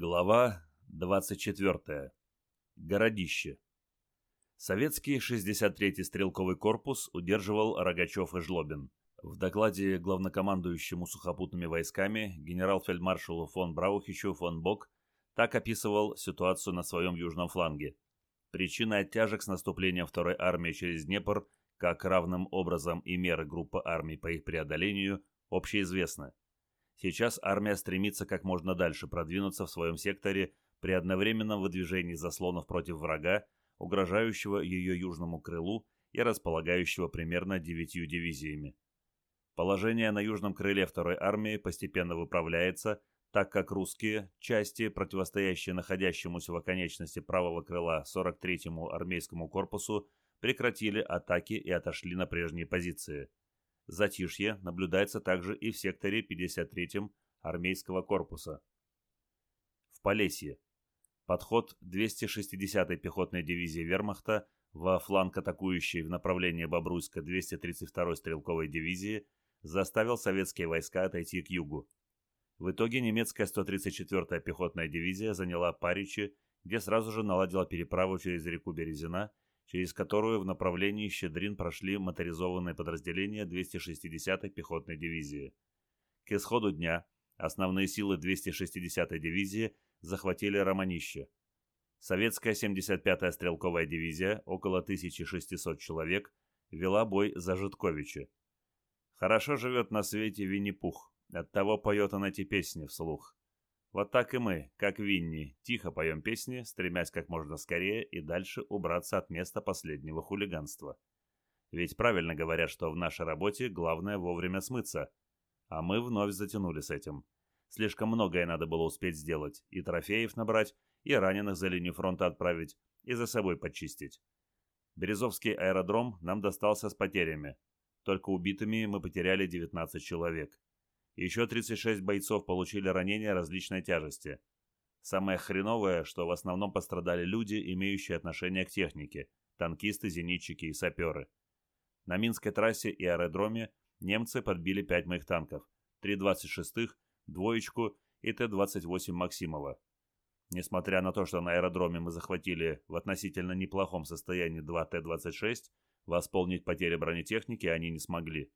Глава 24. Городище. Советский 63-й стрелковый корпус удерживал Рогачев и Жлобин. В докладе главнокомандующему сухопутными войсками генерал-фельдмаршалу фон Браухичу фон Бок так описывал ситуацию на своем южном фланге. Причины оттяжек с наступлением второй армии через Днепр, как равным образом и меры группы армий по их преодолению, общеизвестны. Сейчас армия стремится как можно дальше продвинуться в своем секторе при одновременном выдвижении заслонов против врага, угрожающего ее южному крылу и располагающего примерно девятью дивизиями. Положение на южном крыле второй армии постепенно выправляется, так как русские части, противостоящие находящемуся в оконечности правого крыла 43-му армейскому корпусу, прекратили атаки и отошли на прежние позиции. Затишье наблюдается также и в секторе 53-м армейского корпуса. В Полесье. Подход 260-й пехотной дивизии вермахта во фланг атакующей в направлении Бобруйска 232-й стрелковой дивизии заставил советские войска отойти к югу. В итоге немецкая 134-я пехотная дивизия заняла Паричи, где сразу же наладила переправу через реку Березина через которую в направлении Щедрин прошли моторизованные подразделения 260-й пехотной дивизии. К исходу дня основные силы 260-й дивизии захватили Романище. Советская 75-я стрелковая дивизия, около 1600 человек, вела бой за Житковичи. Хорошо живет на свете Винни-Пух, оттого поет он эти песни вслух. Вот так и мы, как Винни, тихо поем песни, стремясь как можно скорее и дальше убраться от места последнего хулиганства. Ведь правильно говорят, что в нашей работе главное вовремя смыться. А мы вновь затянули с этим. Слишком многое надо было успеть сделать. И трофеев набрать, и раненых за линию фронта отправить, и за собой почистить. Березовский аэродром нам достался с потерями. Только убитыми мы потеряли 19 человек. Еще 36 бойцов получили ранения различной тяжести. Самое хреновое, что в основном пострадали люди, имеющие отношение к технике – танкисты, зенитчики и саперы. На Минской трассе и аэродроме немцы подбили 5 моих танков, 3 26-х, двоечку и Т-28 Максимова. Несмотря на то, что на аэродроме мы захватили в относительно неплохом состоянии 2 Т-26, восполнить потери бронетехники они не смогли.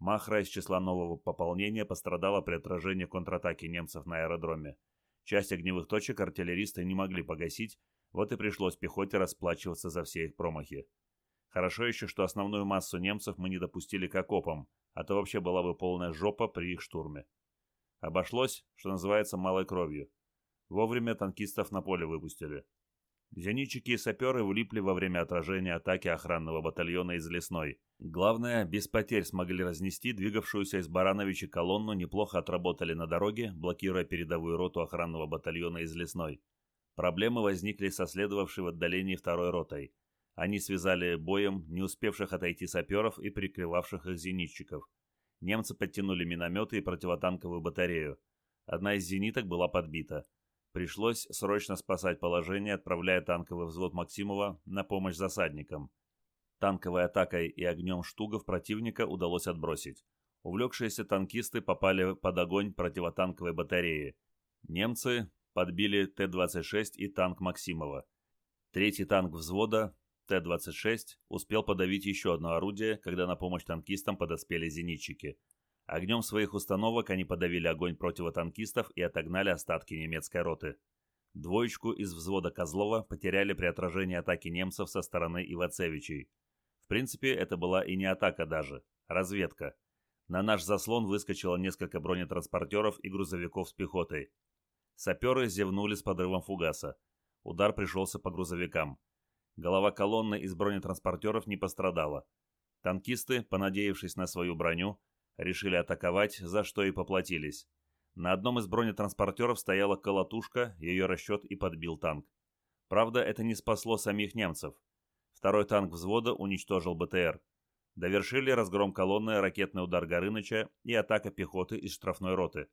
Махра из числа нового пополнения пострадала при отражении контратаки немцев на аэродроме. Часть огневых точек артиллеристы не могли погасить, вот и пришлось пехоте расплачиваться за все их промахи. Хорошо еще, что основную массу немцев мы не допустили к окопам, а то вообще была бы полная жопа при их штурме. Обошлось, что называется, малой кровью. Вовремя танкистов на поле выпустили. Зенитчики и саперы влипли во время отражения атаки охранного батальона из Лесной. Главное, без потерь смогли разнести двигавшуюся из Барановича колонну, неплохо отработали на дороге, блокируя передовую роту охранного батальона из Лесной. Проблемы возникли со следовавшей в отдалении второй ротой. Они связали боем не успевших отойти саперов и прикрывавших их зенитчиков. Немцы подтянули минометы и противотанковую батарею. Одна из зениток была подбита. Пришлось срочно спасать положение, отправляя танковый взвод Максимова на помощь засадникам. Танковой атакой и огнем штугов противника удалось отбросить. Увлекшиеся танкисты попали под огонь противотанковой батареи. Немцы подбили Т-26 и танк Максимова. Третий танк взвода Т-26 успел подавить еще одно орудие, когда на помощь танкистам подоспели зенитчики – Огнем своих установок они подавили огонь противотанкистов и отогнали остатки немецкой роты. Двоечку из взвода Козлова потеряли при отражении атаки немцев со стороны Ивацевичей. В принципе, это была и не атака даже, разведка. На наш заслон выскочило несколько бронетранспортеров и грузовиков с пехотой. Саперы зевнули с подрывом фугаса. Удар пришелся по грузовикам. Голова колонны из бронетранспортеров не пострадала. Танкисты, понадеявшись на свою броню, решили атаковать, за что и поплатились. На одном из бронетранспортеров стояла колотушка, ее расчет и подбил танк. Правда, это не спасло самих немцев. Второй танк взвода уничтожил БТР. Довершили разгром колонны ракетный удар Горыныча и атака пехоты из штрафной роты.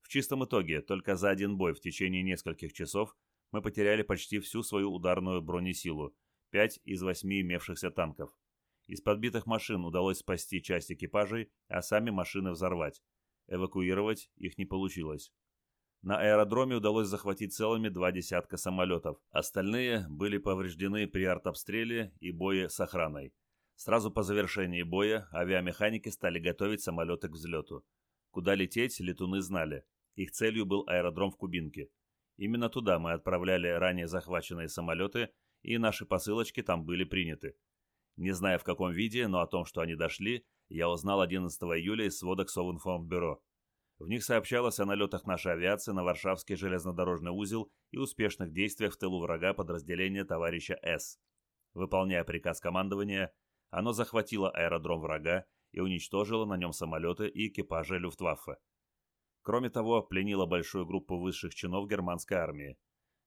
В чистом итоге, только за один бой в течение нескольких часов мы потеряли почти всю свою ударную бронесилу, 5 из 8 имевшихся танков. Из подбитых машин удалось спасти часть экипажей, а сами машины взорвать. Эвакуировать их не получилось. На аэродроме удалось захватить целыми два десятка самолетов. Остальные были повреждены при артобстреле и бое с охраной. Сразу по завершении боя авиамеханики стали готовить самолеты к взлету. Куда лететь, летуны знали. Их целью был аэродром в Кубинке. Именно туда мы отправляли ранее захваченные самолеты, и наши посылочки там были приняты. Не знаю в каком виде, но о том, что они дошли, я узнал 11 июля из сводок Совинформбюро. В них сообщалось о налетах нашей авиации на Варшавский железнодорожный узел и успешных действиях в тылу врага подразделения товарища С. Выполняя приказ командования, оно захватило аэродром врага и уничтожило на нем самолеты и экипажи Люфтваффе. Кроме того, пленило большую группу высших чинов германской армии.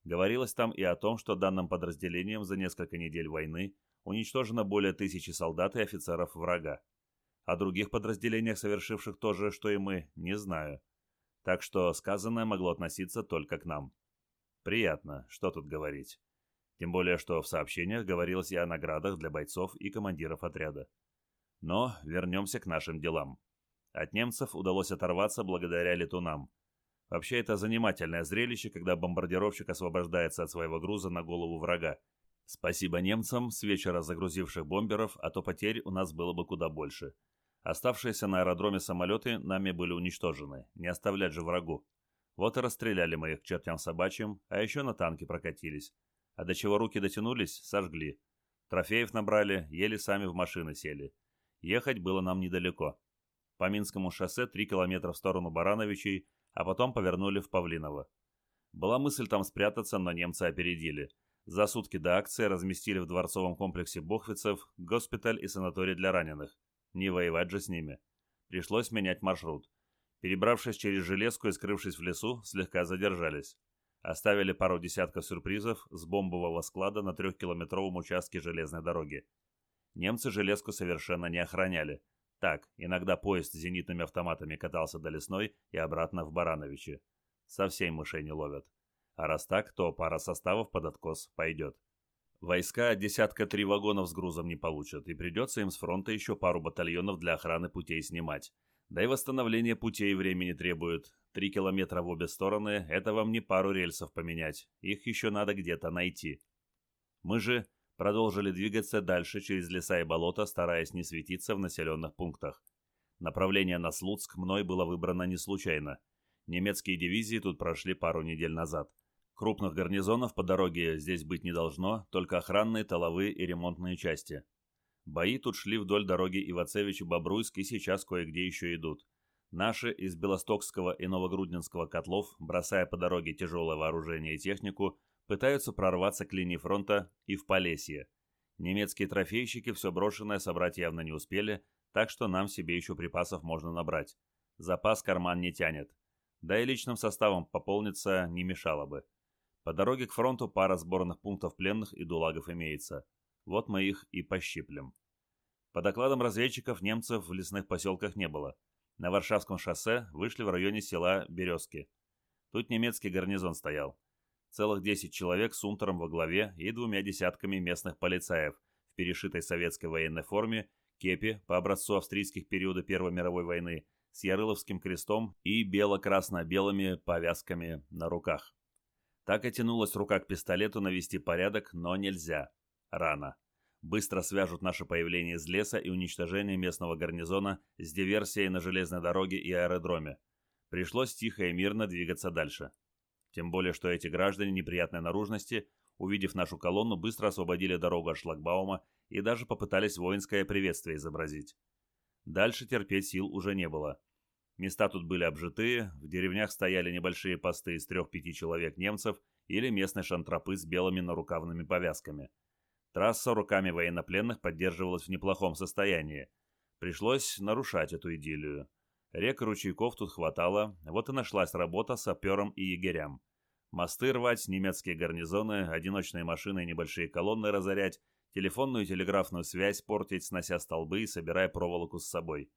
Говорилось там и о том, что данным подразделениям за несколько недель войны уничтожено более тысячи солдат и офицеров врага. О других подразделениях, совершивших то же, что и мы, не знаю. Так что сказанное могло относиться только к нам. Приятно, что тут говорить. Тем более, что в сообщениях говорилось и о наградах для бойцов и командиров отряда. Но вернемся к нашим делам. От немцев удалось оторваться благодаря летунам. Вообще это занимательное зрелище, когда бомбардировщик освобождается от своего груза на голову врага. Спасибо немцам, с вечера загрузивших бомберов, а то потерь у нас было бы куда больше. Оставшиеся на аэродроме самолеты нами были уничтожены, не оставлять же врагу. Вот и расстреляли мы их чертям собачьим, а еще на танке прокатились. А до чего руки дотянулись, сожгли. Трофеев набрали, еле сами в машины сели. Ехать было нам недалеко. По Минскому шоссе 3 километра в сторону Барановичей, а потом повернули в Павлиново. Была мысль там спрятаться, но немцы опередили. За сутки до акции разместили в дворцовом комплексе Бохвицев госпиталь и санаторий для раненых. Не воевать же с ними. Пришлось менять маршрут. Перебравшись через железку и скрывшись в лесу, слегка задержались. Оставили пару десятков сюрпризов с бомбового склада на трехкилометровом участке железной дороги. Немцы железку совершенно не охраняли. Так, иногда поезд с зенитными автоматами катался до Лесной и обратно в Барановичи. Совсем мышей не ловят. А раз так, то пара составов под откос пойдет. Войска десятка три вагонов с грузом не получат, и придется им с фронта еще пару батальонов для охраны путей снимать. Да и восстановление путей времени требует. Три километра в обе стороны – это вам не пару рельсов поменять. Их еще надо где-то найти. Мы же продолжили двигаться дальше через леса и болота, стараясь не светиться в населенных пунктах. Направление на Слуцк мной было выбрано не случайно. Немецкие дивизии тут прошли пару недель назад – Крупных гарнизонов по дороге здесь быть не должно, только охранные, толовые и ремонтные части. Бои тут шли вдоль дороги Ивацевич и Бобруйск и сейчас кое-где еще идут. Наши из Белостокского и Новогрудненского котлов, бросая по дороге тяжелое вооружение и технику, пытаются прорваться к линии фронта и в Полесье. Немецкие трофейщики все брошенное собрать явно не успели, так что нам себе еще припасов можно набрать. Запас карман не тянет. Да и личным составом пополниться не мешало бы. По дороге к фронту пара сборных пунктов пленных и дулагов имеется. Вот мы их и пощиплем. По докладам разведчиков, немцев в лесных поселках не было. На Варшавском шоссе вышли в районе села Березки. Тут немецкий гарнизон стоял. Целых 10 человек с унтером во главе и двумя десятками местных полицаев в перешитой советской военной форме, кепи по образцу австрийских периода Первой мировой войны, с Ярыловским крестом и бело-красно-белыми повязками на руках. Так и тянулась рука к пистолету навести порядок, но нельзя. Рано. Быстро свяжут наше появление из леса и уничтожение местного гарнизона с диверсией на железной дороге и аэродроме. Пришлось тихо и мирно двигаться дальше. Тем более, что эти граждане неприятной наружности, увидев нашу колонну, быстро освободили дорогу от шлагбаума и даже попытались воинское приветствие изобразить. Дальше терпеть сил уже не было. Места тут были обжитые, в деревнях стояли небольшие посты из трех-пяти человек немцев или местные шантропы с белыми нарукавными повязками. Трасса руками военнопленных поддерживалась в неплохом состоянии. Пришлось нарушать эту идиллию. Рек ручейков тут хватало, вот и нашлась работа саперам и егерям. Мосты рвать, немецкие гарнизоны, одиночные машины и небольшие колонны разорять, телефонную и телеграфную связь портить, снося столбы и собирая проволоку с собой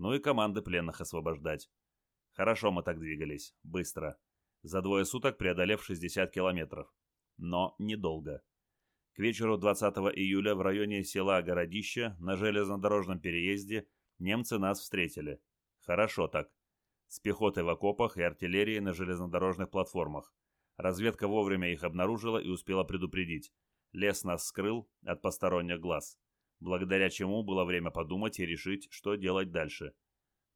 ну и команды пленных освобождать. Хорошо мы так двигались, быстро. За двое суток преодолев 60 километров. Но недолго. К вечеру 20 июля в районе села Городище на железнодорожном переезде немцы нас встретили. Хорошо так. С пехотой в окопах и артиллерией на железнодорожных платформах. Разведка вовремя их обнаружила и успела предупредить. Лес нас скрыл от посторонних глаз, благодаря чему было время подумать и решить, что делать дальше.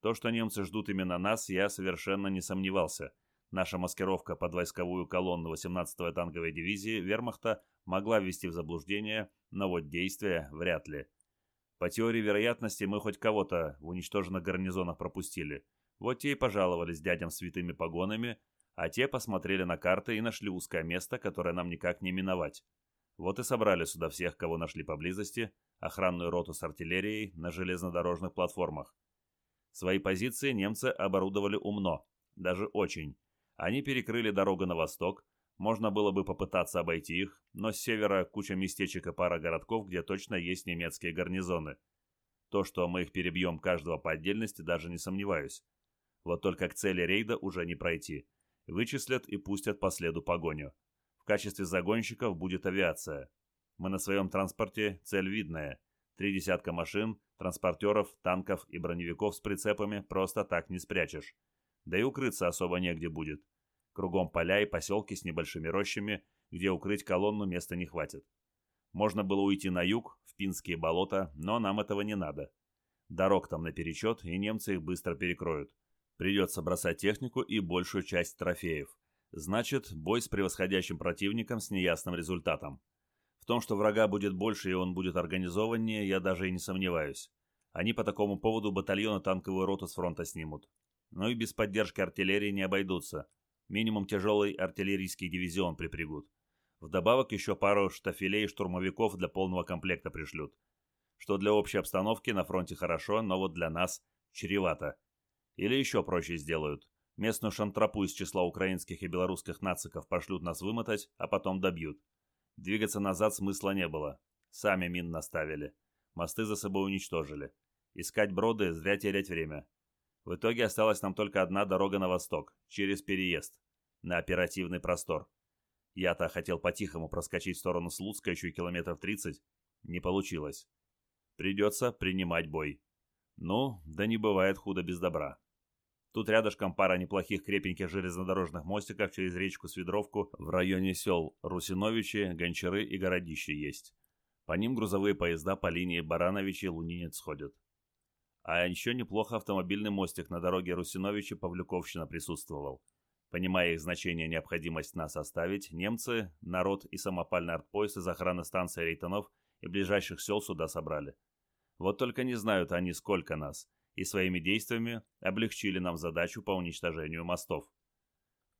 То, что немцы ждут именно нас, я совершенно не сомневался. Наша маскировка под войсковую колонну 18-й танковой дивизии вермахта могла ввести в заблуждение, но вот действия вряд ли. По теории вероятности мы хоть кого-то в уничтоженных гарнизонах пропустили. Вот те и пожаловались дядям святыми погонами, а те посмотрели на карты и нашли узкое место, которое нам никак не миновать. Вот и собрали сюда всех, кого нашли поблизости, охранную роту с артиллерией на железнодорожных платформах. Свои позиции немцы оборудовали умно, даже очень. Они перекрыли дорогу на восток, можно было бы попытаться обойти их, но с севера куча местечек и пара городков, где точно есть немецкие гарнизоны. То, что мы их перебьем каждого по отдельности, даже не сомневаюсь. Вот только к цели рейда уже не пройти. Вычислят и пустят по следу погоню. В качестве загонщиков будет авиация. Мы на своем транспорте цель видная. Три десятка машин, транспортеров, танков и броневиков с прицепами просто так не спрячешь. Да и укрыться особо негде будет. Кругом поля и поселки с небольшими рощами, где укрыть колонну места не хватит. Можно было уйти на юг, в Пинские болота, но нам этого не надо. Дорог там наперечет, и немцы их быстро перекроют. Придется бросать технику и большую часть трофеев. Значит, бой с превосходящим противником с неясным результатом. В том, что врага будет больше и он будет организованнее, я даже и не сомневаюсь. Они по такому поводу батальона танковую роту с фронта снимут. Но и без поддержки артиллерии не обойдутся. Минимум тяжелый артиллерийский дивизион припрягут. Вдобавок еще пару штафелей штурмовиков для полного комплекта пришлют. Что для общей обстановки на фронте хорошо, но вот для нас чревато. Или еще проще сделают. Местную шантрапу из числа украинских и белорусских нациков пошлют нас вымотать, а потом добьют. Двигаться назад смысла не было. Сами мин наставили. Мосты за собой уничтожили. Искать броды, зря терять время. В итоге осталась нам только одна дорога на восток, через переезд, на оперативный простор. Я-то хотел по-тихому проскочить в сторону Слуцка еще километров 30. Не получилось. Придется принимать бой. Ну, да не бывает худо без добра. Тут рядышком пара неплохих крепеньких железнодорожных мостиков через речку Свидровку в районе сел Русиновичи, Гончары и Городище есть. По ним грузовые поезда по линии Барановичи и Лунинец ходят. А еще неплохо автомобильный мостик на дороге Русиновичи-Павлюковщина присутствовал. Понимая их значение и необходимость нас оставить, немцы, народ и самопальный артпоезд из охраны станции Рейтонов и ближайших сел сюда собрали. Вот только не знают они, сколько нас – и своими действиями облегчили нам задачу по уничтожению мостов.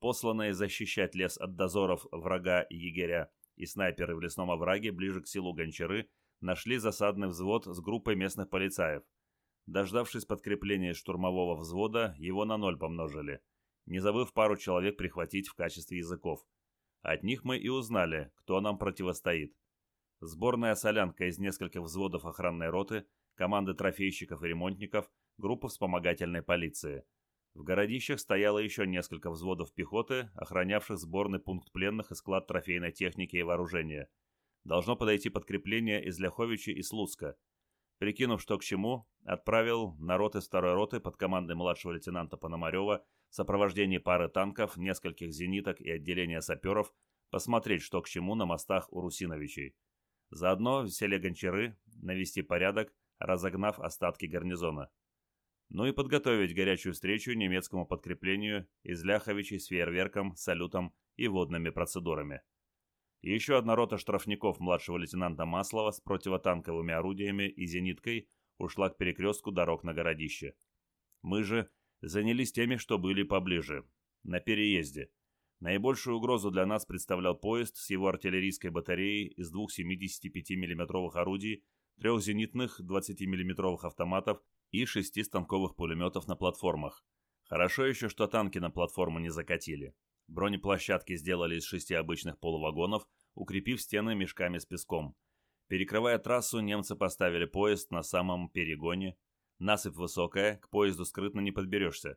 Посланные защищать лес от дозоров врага и егеря и снайперы в лесном овраге ближе к селу Гончары нашли засадный взвод с группой местных полицаев. Дождавшись подкрепления штурмового взвода, его на ноль помножили, не забыв пару человек прихватить в качестве языков. От них мы и узнали, кто нам противостоит. Сборная солянка из нескольких взводов охранной роты, команды трофейщиков и ремонтников – группу вспомогательной полиции. В городищах стояло еще несколько взводов пехоты, охранявших сборный пункт пленных и склад трофейной техники и вооружения. Должно подойти подкрепление из Ляховича и Слуцка. Прикинув, что к чему, отправил народ из второй роты под командой младшего лейтенанта Пономарева в сопровождении пары танков, нескольких зениток и отделения саперов посмотреть, что к чему на мостах у Русиновичей. Заодно в селе Гончары навести порядок, разогнав остатки гарнизона ну и подготовить горячую встречу немецкому подкреплению из Ляховичей с фейерверком, салютом и водными процедурами. Еще одна рота штрафников младшего лейтенанта Маслова с противотанковыми орудиями и зениткой ушла к перекрестку дорог на городище. Мы же занялись теми, что были поближе, на переезде. Наибольшую угрозу для нас представлял поезд с его артиллерийской батареей из двух 75 миллиметровых орудий, трех зенитных 20 миллиметровых автоматов и шести станковых пулеметов на платформах. Хорошо еще, что танки на платформу не закатили. Бронеплощадки сделали из шести обычных полувагонов, укрепив стены мешками с песком. Перекрывая трассу, немцы поставили поезд на самом перегоне. Насыпь высокая, к поезду скрытно не подберешься.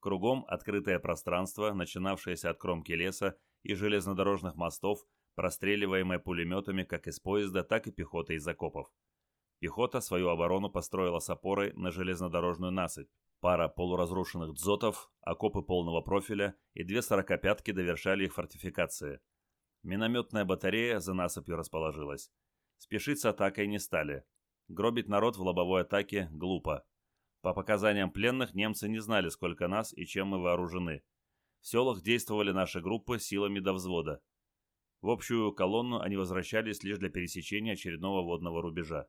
Кругом открытое пространство, начинавшееся от кромки леса и железнодорожных мостов, простреливаемое пулеметами как из поезда, так и пехотой из окопов. Пехота свою оборону построила с опорой на железнодорожную насыпь. Пара полуразрушенных дзотов, окопы полного профиля и две сорокопятки довершали их фортификации. Минометная батарея за насыпью расположилась. Спешить с атакой не стали. Гробить народ в лобовой атаке глупо. По показаниям пленных, немцы не знали, сколько нас и чем мы вооружены. В селах действовали наши группы силами до взвода. В общую колонну они возвращались лишь для пересечения очередного водного рубежа.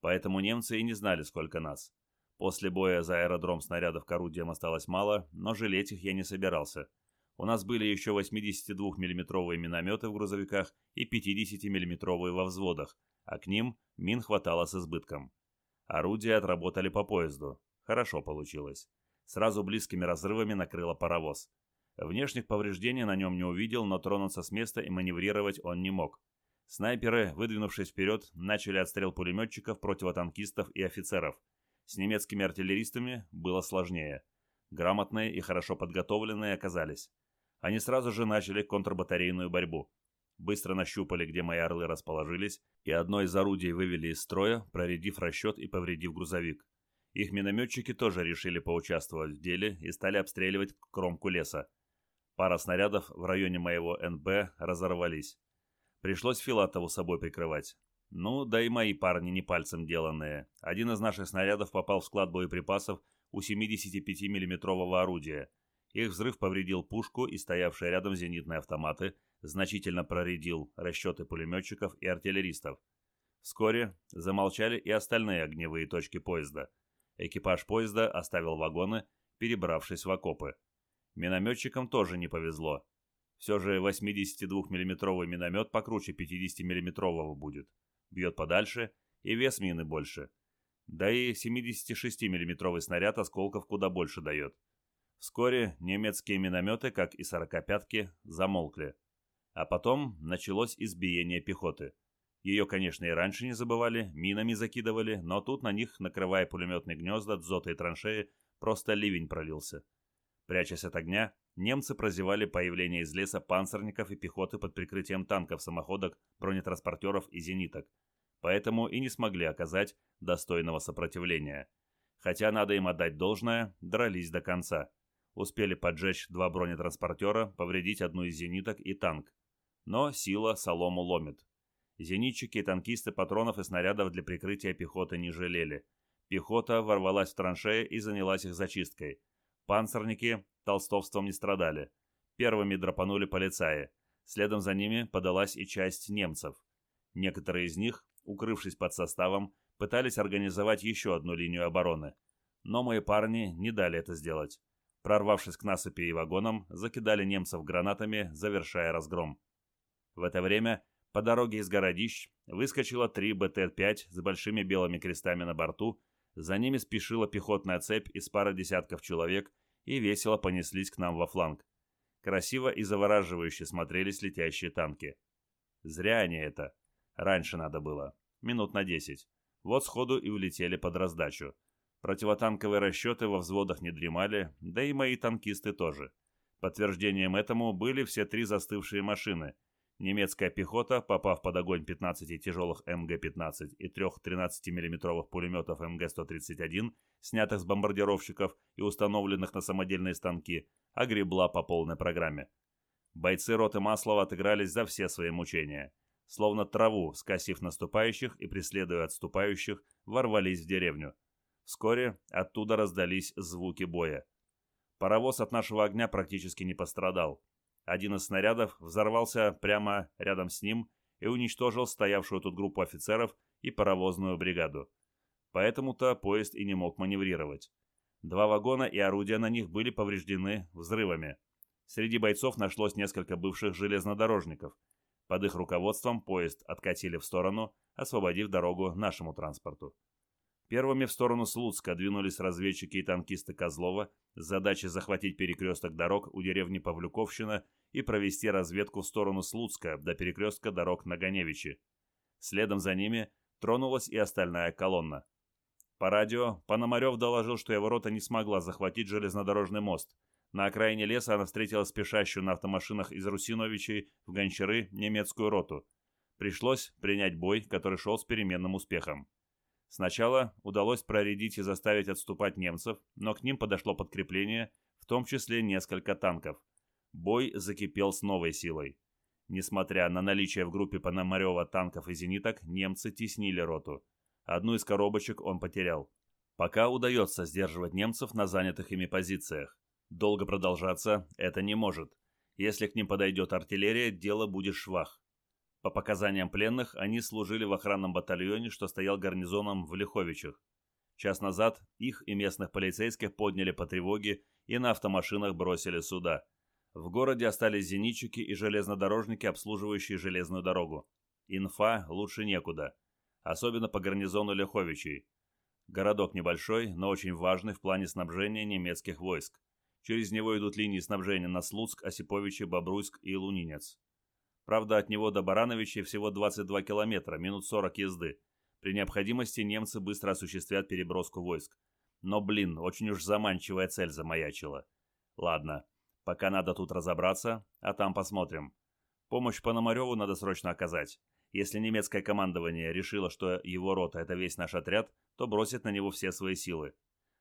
Поэтому немцы и не знали, сколько нас. После боя за аэродром снарядов к орудиям осталось мало, но жалеть их я не собирался. У нас были еще 82 миллиметровые минометы в грузовиках и 50 миллиметровые во взводах, а к ним мин хватало с избытком. Орудия отработали по поезду. Хорошо получилось. Сразу близкими разрывами накрыло паровоз. Внешних повреждений на нем не увидел, но тронуться с места и маневрировать он не мог. Снайперы, выдвинувшись вперед, начали отстрел пулеметчиков, противотанкистов и офицеров – с немецкими артиллеристами было сложнее. Грамотные и хорошо подготовленные оказались. Они сразу же начали контрбатарейную борьбу. Быстро нащупали, где мои орлы расположились, и одно из орудий вывели из строя, проредив расчет и повредив грузовик. Их минометчики тоже решили поучаствовать в деле и стали обстреливать кромку леса. Пара снарядов в районе моего НБ разорвались. Пришлось Филатову собой прикрывать. Ну, да и мои парни не пальцем деланные. Один из наших снарядов попал в склад боеприпасов у 75 миллиметрового орудия. Их взрыв повредил пушку и стоявшие рядом зенитные автоматы, значительно проредил расчеты пулеметчиков и артиллеристов. Вскоре замолчали и остальные огневые точки поезда. Экипаж поезда оставил вагоны, перебравшись в окопы. Минометчикам тоже не повезло. Все же 82 миллиметровый миномет покруче 50 миллиметрового будет бьет подальше, и вес мины больше. Да и 76 миллиметровый снаряд осколков куда больше дает. Вскоре немецкие минометы, как и сорокопятки, замолкли. А потом началось избиение пехоты. Ее, конечно, и раньше не забывали, минами закидывали, но тут на них, накрывая пулеметные гнезда, дзоты и траншеи, просто ливень пролился. Прячась от огня, немцы прозевали появление из леса панцирников и пехоты под прикрытием танков, самоходок, бронетранспортеров и зениток. Поэтому и не смогли оказать достойного сопротивления. Хотя надо им отдать должное, дрались до конца. Успели поджечь два бронетранспортера, повредить одну из зениток и танк. Но сила солому ломит. Зенитчики и танкисты патронов и снарядов для прикрытия пехоты не жалели. Пехота ворвалась в траншеи и занялась их зачисткой. Панцирники толстовством не страдали. Первыми драпанули полицаи. Следом за ними подалась и часть немцев. Некоторые из них, укрывшись под составом, пытались организовать еще одну линию обороны. Но мои парни не дали это сделать. Прорвавшись к насыпи и вагонам, закидали немцев гранатами, завершая разгром. В это время по дороге из городищ выскочило три БТ-5 с большими белыми крестами на борту, за ними спешила пехотная цепь из пары десятков человек и весело понеслись к нам во фланг. Красиво и завораживающе смотрелись летящие танки. Зря они это. Раньше надо было. Минут на десять. Вот сходу и улетели под раздачу. Противотанковые расчеты во взводах не дремали, да и мои танкисты тоже. Подтверждением этому были все три застывшие машины. Немецкая пехота, попав под огонь 15 тяжелых МГ-15 и трех 13 миллиметровых пулеметов МГ-131, снятых с бомбардировщиков и установленных на самодельные станки, огребла по полной программе. Бойцы роты Маслова отыгрались за все свои мучения. Словно траву, скосив наступающих и преследуя отступающих, ворвались в деревню. Вскоре оттуда раздались звуки боя. Паровоз от нашего огня практически не пострадал. Один из снарядов взорвался прямо рядом с ним и уничтожил стоявшую тут группу офицеров и паровозную бригаду. Поэтому-то поезд и не мог маневрировать. Два вагона и орудия на них были повреждены взрывами. Среди бойцов нашлось несколько бывших железнодорожников. Под их руководством поезд откатили в сторону, освободив дорогу нашему транспорту. Первыми в сторону Слуцка двинулись разведчики и танкисты Козлова с задачей захватить перекресток дорог у деревни Павлюковщина и провести разведку в сторону Слуцка до перекрестка дорог на Ганевичи. Следом за ними тронулась и остальная колонна. По радио Пономарев доложил, что его рота не смогла захватить железнодорожный мост. На окраине леса она встретила спешащую на автомашинах из Русиновичей в Гончары немецкую роту. Пришлось принять бой, который шел с переменным успехом. Сначала удалось проредить и заставить отступать немцев, но к ним подошло подкрепление, в том числе несколько танков. Бой закипел с новой силой. Несмотря на наличие в группе Пономарева танков и зениток, немцы теснили роту. Одну из коробочек он потерял. Пока удается сдерживать немцев на занятых ими позициях. Долго продолжаться это не может. Если к ним подойдет артиллерия, дело будет швах. По показаниям пленных, они служили в охранном батальоне, что стоял гарнизоном в Лиховичах. Час назад их и местных полицейских подняли по тревоге и на автомашинах бросили сюда – в городе остались зенитчики и железнодорожники, обслуживающие железную дорогу. Инфа лучше некуда. Особенно по гарнизону Леховичей. Городок небольшой, но очень важный в плане снабжения немецких войск. Через него идут линии снабжения на Слуцк, Осиповичи, Бобруйск и Лунинец. Правда, от него до Барановичей всего 22 километра, минут 40 езды. При необходимости немцы быстро осуществят переброску войск. Но, блин, очень уж заманчивая цель замаячила. Ладно, Пока надо тут разобраться, а там посмотрим. Помощь Пономареву надо срочно оказать. Если немецкое командование решило, что его рота – это весь наш отряд, то бросит на него все свои силы.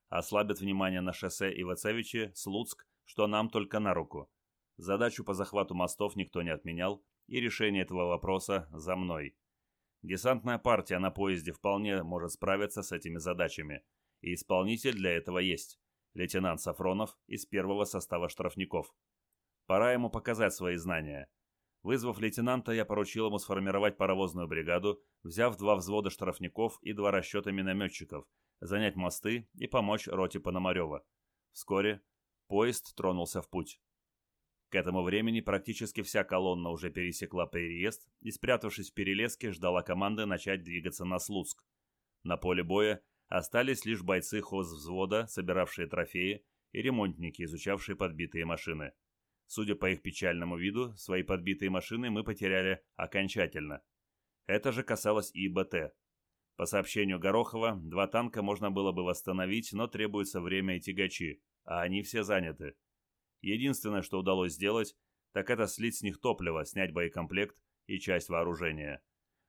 Ослабит внимание на шоссе Ивацевичи, Слуцк, что нам только на руку. Задачу по захвату мостов никто не отменял, и решение этого вопроса за мной. Десантная партия на поезде вполне может справиться с этими задачами, и исполнитель для этого есть лейтенант Сафронов из первого состава штрафников. Пора ему показать свои знания. Вызвав лейтенанта, я поручил ему сформировать паровозную бригаду, взяв два взвода штрафников и два расчета минометчиков, занять мосты и помочь роте Пономарева. Вскоре поезд тронулся в путь. К этому времени практически вся колонна уже пересекла переезд и, спрятавшись в перелеске, ждала команды начать двигаться на Слуцк. На поле боя Остались лишь бойцы хозвзвода, собиравшие трофеи, и ремонтники, изучавшие подбитые машины. Судя по их печальному виду, свои подбитые машины мы потеряли окончательно. Это же касалось и БТ. По сообщению Горохова, два танка можно было бы восстановить, но требуется время и тягачи, а они все заняты. Единственное, что удалось сделать, так это слить с них топливо, снять боекомплект и часть вооружения.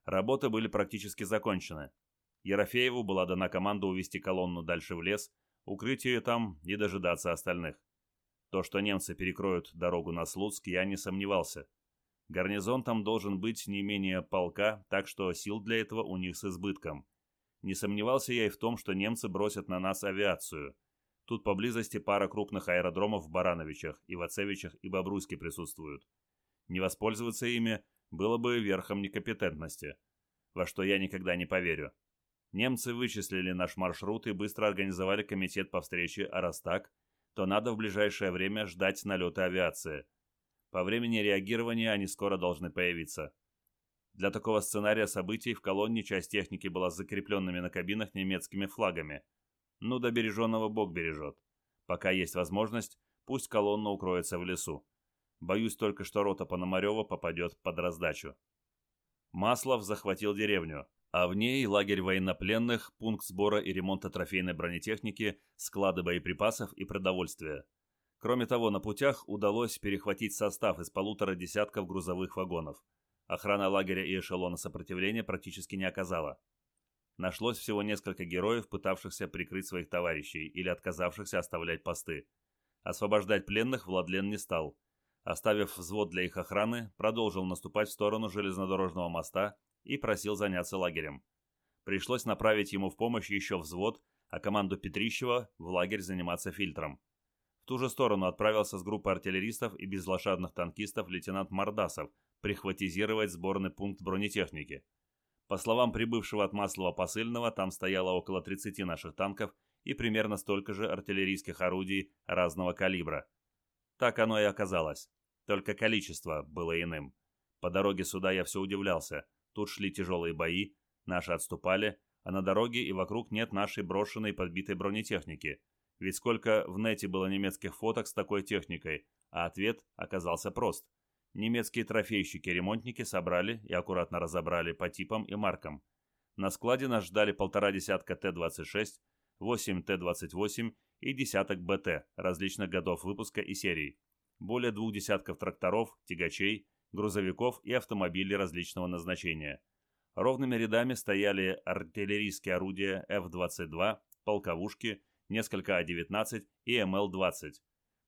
Работы были практически закончены. Ерофееву была дана команда увести колонну дальше в лес, укрыть ее там и дожидаться остальных. То, что немцы перекроют дорогу на Слуцк, я не сомневался. Гарнизон там должен быть не менее полка, так что сил для этого у них с избытком. Не сомневался я и в том, что немцы бросят на нас авиацию. Тут поблизости пара крупных аэродромов в Барановичах, Ивацевичах и Бобруйске присутствуют. Не воспользоваться ими было бы верхом некомпетентности, во что я никогда не поверю. Немцы вычислили наш маршрут и быстро организовали комитет по встрече, а раз так, то надо в ближайшее время ждать налета авиации. По времени реагирования они скоро должны появиться. Для такого сценария событий в колонне часть техники была с закрепленными на кабинах немецкими флагами. Ну да береженного Бог бережет. Пока есть возможность, пусть колонна укроется в лесу. Боюсь только, что рота Пономарева попадет под раздачу. Маслов захватил деревню а в ней лагерь военнопленных, пункт сбора и ремонта трофейной бронетехники, склады боеприпасов и продовольствия. Кроме того, на путях удалось перехватить состав из полутора десятков грузовых вагонов. Охрана лагеря и эшелона сопротивления практически не оказала. Нашлось всего несколько героев, пытавшихся прикрыть своих товарищей или отказавшихся оставлять посты. Освобождать пленных Владлен не стал. Оставив взвод для их охраны, продолжил наступать в сторону железнодорожного моста и просил заняться лагерем. Пришлось направить ему в помощь еще взвод, а команду Петрищева в лагерь заниматься фильтром. В ту же сторону отправился с группой артиллеристов и безлошадных танкистов лейтенант Мордасов прихватизировать сборный пункт бронетехники. По словам прибывшего от Маслова посыльного, там стояло около 30 наших танков и примерно столько же артиллерийских орудий разного калибра. Так оно и оказалось. Только количество было иным. По дороге сюда я все удивлялся – Тут шли тяжелые бои, наши отступали, а на дороге и вокруг нет нашей брошенной подбитой бронетехники. Ведь сколько в нете было немецких фоток с такой техникой, а ответ оказался прост. Немецкие трофейщики-ремонтники собрали и аккуратно разобрали по типам и маркам. На складе нас ждали полтора десятка Т-26, 8 Т-28 и десяток БТ различных годов выпуска и серий. Более двух десятков тракторов, тягачей, грузовиков и автомобилей различного назначения. Ровными рядами стояли артиллерийские орудия F-22, полковушки, несколько А-19 и МЛ-20.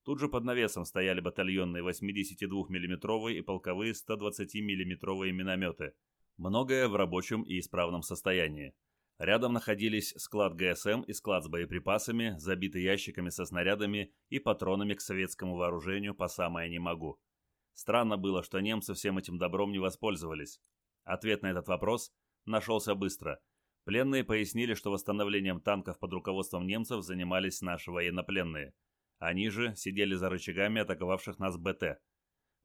Тут же под навесом стояли батальонные 82 миллиметровые и полковые 120 миллиметровые минометы. Многое в рабочем и исправном состоянии. Рядом находились склад ГСМ и склад с боеприпасами, забитый ящиками со снарядами и патронами к советскому вооружению по самое не могу. Странно было, что немцы всем этим добром не воспользовались. Ответ на этот вопрос нашелся быстро. Пленные пояснили, что восстановлением танков под руководством немцев занимались наши военнопленные. Они же сидели за рычагами атаковавших нас БТ.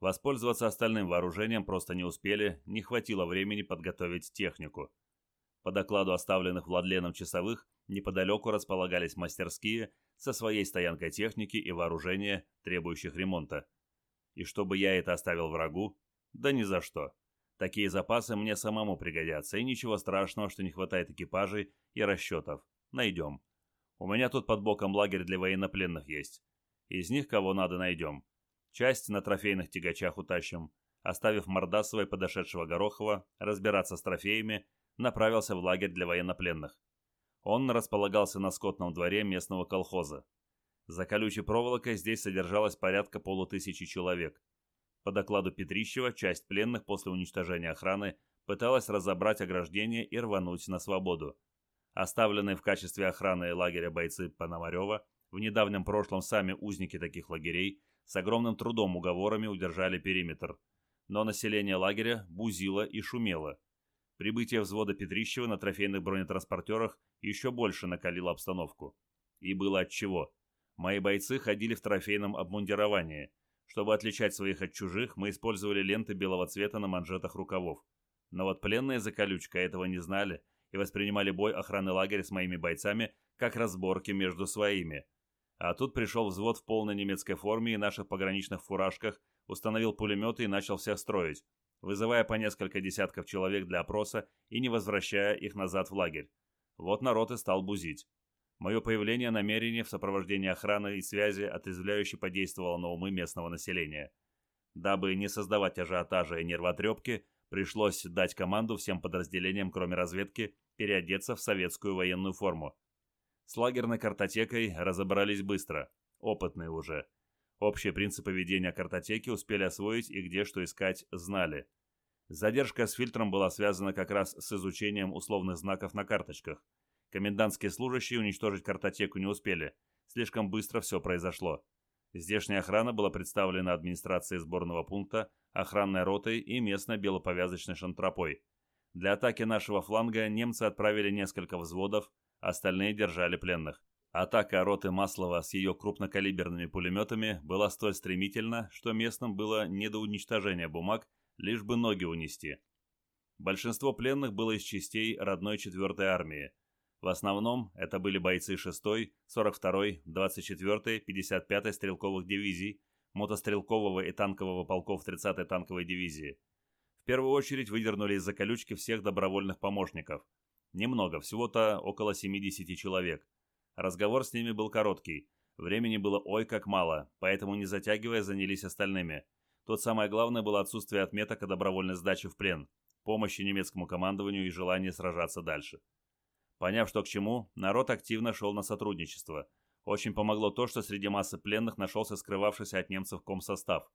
Воспользоваться остальным вооружением просто не успели, не хватило времени подготовить технику. По докладу оставленных Владленом часовых, неподалеку располагались мастерские со своей стоянкой техники и вооружения, требующих ремонта. И чтобы я это оставил врагу? Да ни за что. Такие запасы мне самому пригодятся, и ничего страшного, что не хватает экипажей и расчетов. Найдем. У меня тут под боком лагерь для военнопленных есть. Из них кого надо найдем. Часть на трофейных тягачах утащим. Оставив Мордасова и подошедшего Горохова разбираться с трофеями, направился в лагерь для военнопленных. Он располагался на скотном дворе местного колхоза. За колючей проволокой здесь содержалось порядка полутысячи человек. По докладу Петрищева, часть пленных после уничтожения охраны пыталась разобрать ограждение и рвануть на свободу. Оставленные в качестве охраны лагеря бойцы Пономарева в недавнем прошлом сами узники таких лагерей с огромным трудом уговорами удержали периметр. Но население лагеря бузило и шумело. Прибытие взвода Петрищева на трофейных бронетранспортерах еще больше накалило обстановку. И было отчего. Мои бойцы ходили в трофейном обмундировании. Чтобы отличать своих от чужих, мы использовали ленты белого цвета на манжетах рукавов. Но вот пленные за колючкой этого не знали и воспринимали бой охраны лагеря с моими бойцами как разборки между своими. А тут пришел взвод в полной немецкой форме и наших пограничных фуражках, установил пулеметы и начал всех строить, вызывая по несколько десятков человек для опроса и не возвращая их назад в лагерь. Вот народ и стал бузить. Мое появление намерение в сопровождении охраны и связи отрезвляюще подействовало на умы местного населения. Дабы не создавать ажиотажа и нервотрепки, пришлось дать команду всем подразделениям, кроме разведки, переодеться в советскую военную форму. С лагерной картотекой разобрались быстро, опытные уже. Общие принципы ведения картотеки успели освоить и где что искать знали. Задержка с фильтром была связана как раз с изучением условных знаков на карточках – Комендантские служащие уничтожить картотеку не успели. Слишком быстро все произошло. Здешняя охрана была представлена администрацией сборного пункта, охранной ротой и местной белоповязочной шантропой. Для атаки нашего фланга немцы отправили несколько взводов, остальные держали пленных. Атака роты Маслова с ее крупнокалиберными пулеметами была столь стремительна, что местным было не до уничтожения бумаг, лишь бы ноги унести. Большинство пленных было из частей родной 4-й армии – в основном это были бойцы 6-й, 42-й, 24-й, 55-й стрелковых дивизий, мотострелкового и танкового полков 30-й танковой дивизии. В первую очередь выдернули из-за колючки всех добровольных помощников. Немного, всего-то около 70 человек. Разговор с ними был короткий. Времени было ой как мало, поэтому не затягивая занялись остальными. Тут самое главное было отсутствие отметок о добровольной сдаче в плен, помощи немецкому командованию и желание сражаться дальше. Поняв, что к чему, народ активно шел на сотрудничество. Очень помогло то, что среди массы пленных нашелся скрывавшийся от немцев комсостав.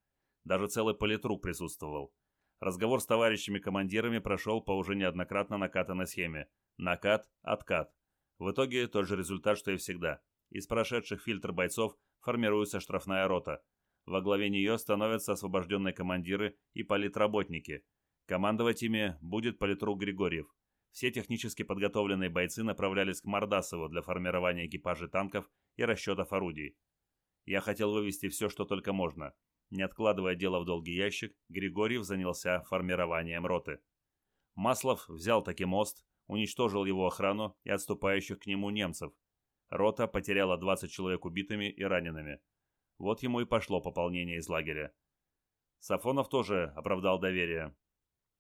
Даже целый политрук присутствовал. Разговор с товарищами-командирами прошел по уже неоднократно накатанной схеме. Накат, откат. В итоге тот же результат, что и всегда. Из прошедших фильтр бойцов формируется штрафная рота. Во главе нее становятся освобожденные командиры и политработники. Командовать ими будет политрук Григорьев. Все технически подготовленные бойцы направлялись к Мордасову для формирования экипажей танков и расчетов орудий. Я хотел вывести все, что только можно. Не откладывая дело в долгий ящик, Григорьев занялся формированием роты. Маслов взял таки мост, уничтожил его охрану и отступающих к нему немцев. Рота потеряла 20 человек убитыми и ранеными. Вот ему и пошло пополнение из лагеря. Сафонов тоже оправдал доверие.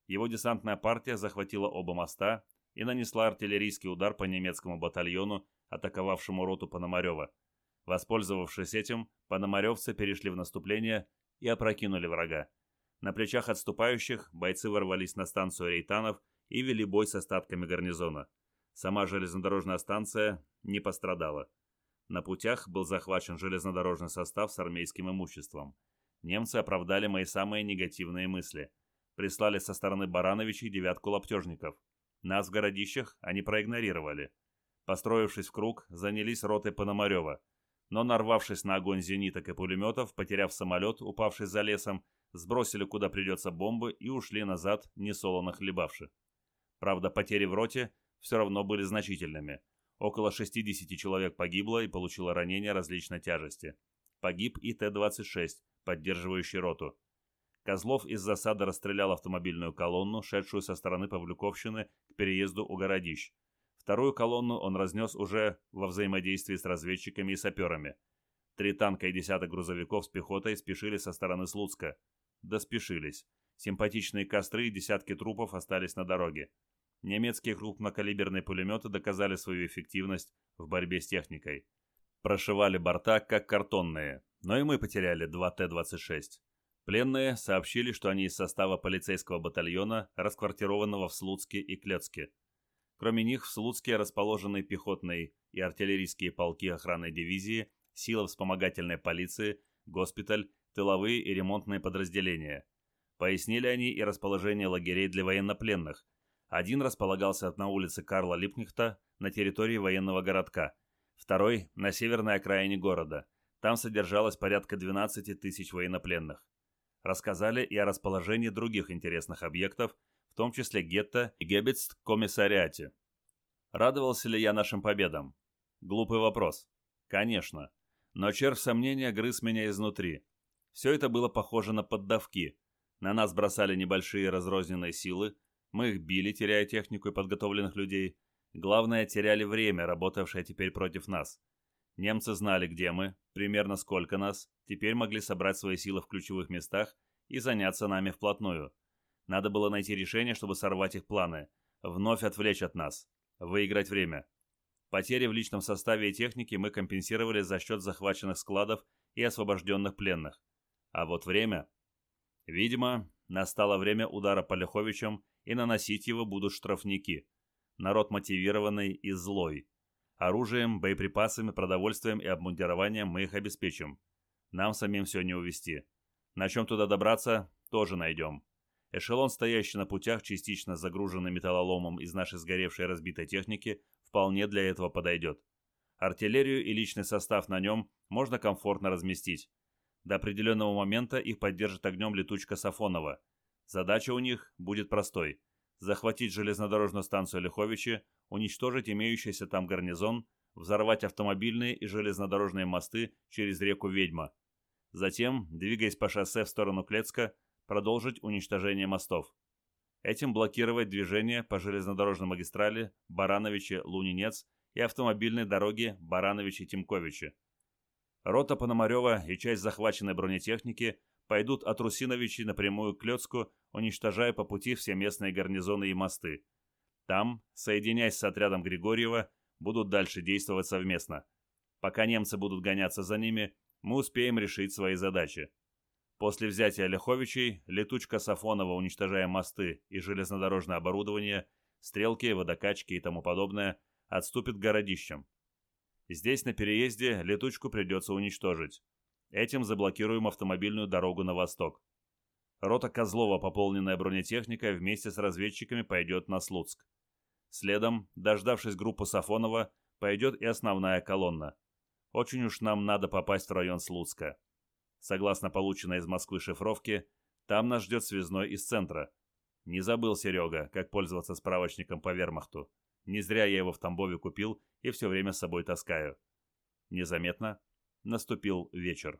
Его десантная партия захватила оба моста и нанесла артиллерийский удар по немецкому батальону, атаковавшему роту Пономарева. Воспользовавшись этим, пономаревцы перешли в наступление и опрокинули врага. На плечах отступающих бойцы ворвались на станцию рейтанов и вели бой с остатками гарнизона. Сама железнодорожная станция не пострадала. На путях был захвачен железнодорожный состав с армейским имуществом. Немцы оправдали мои самые негативные мысли. Прислали со стороны Барановичей девятку лаптежников. Нас в городищах они проигнорировали. Построившись в круг, занялись ротой Пономарева. Но нарвавшись на огонь зениток и пулеметов, потеряв самолет, упавший за лесом, сбросили куда придется бомбы и ушли назад, несолоно хлебавши. Правда, потери в роте все равно были значительными. Около 60 человек погибло и получило ранения различной тяжести. Погиб и Т-26, поддерживающий роту. Козлов из засады расстрелял автомобильную колонну, шедшую со стороны Павлюковщины к переезду у городищ. Вторую колонну он разнес уже во взаимодействии с разведчиками и саперами. Три танка и десяток грузовиков с пехотой спешили со стороны Слуцка. Доспешились. Симпатичные костры и десятки трупов остались на дороге. Немецкие крупнокалиберные пулеметы доказали свою эффективность в борьбе с техникой. Прошивали борта, как картонные, но и мы потеряли два Т-26. Пленные сообщили, что они из состава полицейского батальона, расквартированного в Слуцке и Клецке. Кроме них в Слуцке расположены пехотные и артиллерийские полки охранной дивизии, силы вспомогательной полиции, госпиталь, тыловые и ремонтные подразделения. Пояснили они и расположение лагерей для военнопленных, один располагался на улице Карла Липнихта на территории военного городка, второй – на северной окраине города. Там содержалось порядка 12 тысяч военнопленных. Рассказали и о расположении других интересных объектов, в том числе гетто и Геббетст-комиссариате. Радовался ли я нашим победам? Глупый вопрос. Конечно. Но червь сомнения грыз меня изнутри. Все это было похоже на поддавки. На нас бросали небольшие разрозненные силы, мы их били, теряя технику и подготовленных людей. Главное, теряли время, работавшее теперь против нас. Немцы знали, где мы, примерно сколько нас, теперь могли собрать свои силы в ключевых местах и заняться нами вплотную. Надо было найти решение, чтобы сорвать их планы, вновь отвлечь от нас, выиграть время. Потери в личном составе и технике мы компенсировали за счет захваченных складов и освобожденных пленных. А вот время... Видимо, настало время удара по Лиховичам и наносить его будут штрафники. Народ мотивированный и злой. Оружием, боеприпасами, продовольствием и обмундированием мы их обеспечим. Нам самим все не увезти. На чем туда добраться, тоже найдем. Эшелон, стоящий на путях, частично загруженный металлоломом из нашей сгоревшей разбитой техники, вполне для этого подойдет. Артиллерию и личный состав на нем можно комфортно разместить. До определенного момента их поддержит огнем летучка Сафонова – Задача у них будет простой – захватить железнодорожную станцию Лиховичи, уничтожить имеющийся там гарнизон, взорвать автомобильные и железнодорожные мосты через реку Ведьма. Затем, двигаясь по шоссе в сторону Клецка, продолжить уничтожение мостов. Этим блокировать движение по железнодорожной магистрали Барановичи-Лунинец и автомобильной дороге Барановичи-Тимковичи. Рота Пономарева и часть захваченной бронетехники – пойдут от Русиновичей напрямую к Лёцку, уничтожая по пути все местные гарнизоны и мосты. Там, соединяясь с отрядом Григорьева, будут дальше действовать совместно. Пока немцы будут гоняться за ними, мы успеем решить свои задачи. После взятия Леховичей, летучка Сафонова, уничтожая мосты и железнодорожное оборудование, стрелки, водокачки и тому подобное, отступит к городищам. Здесь на переезде летучку придется уничтожить. Этим заблокируем автомобильную дорогу на восток. Рота Козлова, пополненная бронетехникой, вместе с разведчиками пойдет на Слуцк. Следом, дождавшись группы Сафонова, пойдет и основная колонна. Очень уж нам надо попасть в район Слуцка. Согласно полученной из Москвы шифровке, там нас ждет связной из центра. Не забыл Серега, как пользоваться справочником по вермахту. Не зря я его в Тамбове купил и все время с собой таскаю. Незаметно наступил вечер.